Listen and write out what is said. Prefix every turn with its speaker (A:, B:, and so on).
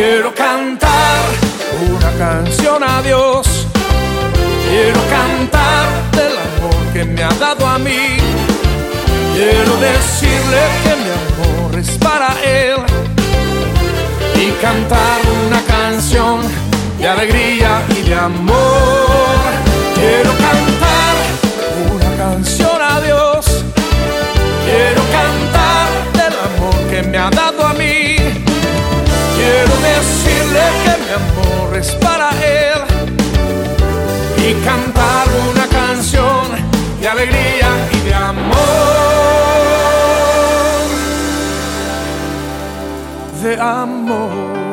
A: Quiero cantar una canción a Dios. Quiero cantar del amor que me ha dado a mí. Quiero decirle que mi amor es para Él. Y cantar una canción de alegría y de amor. Quiero cantar una canción a Dios. Quiero cantar del amor que me ha dado Y cantar una canción de alegría y de amor. De amor.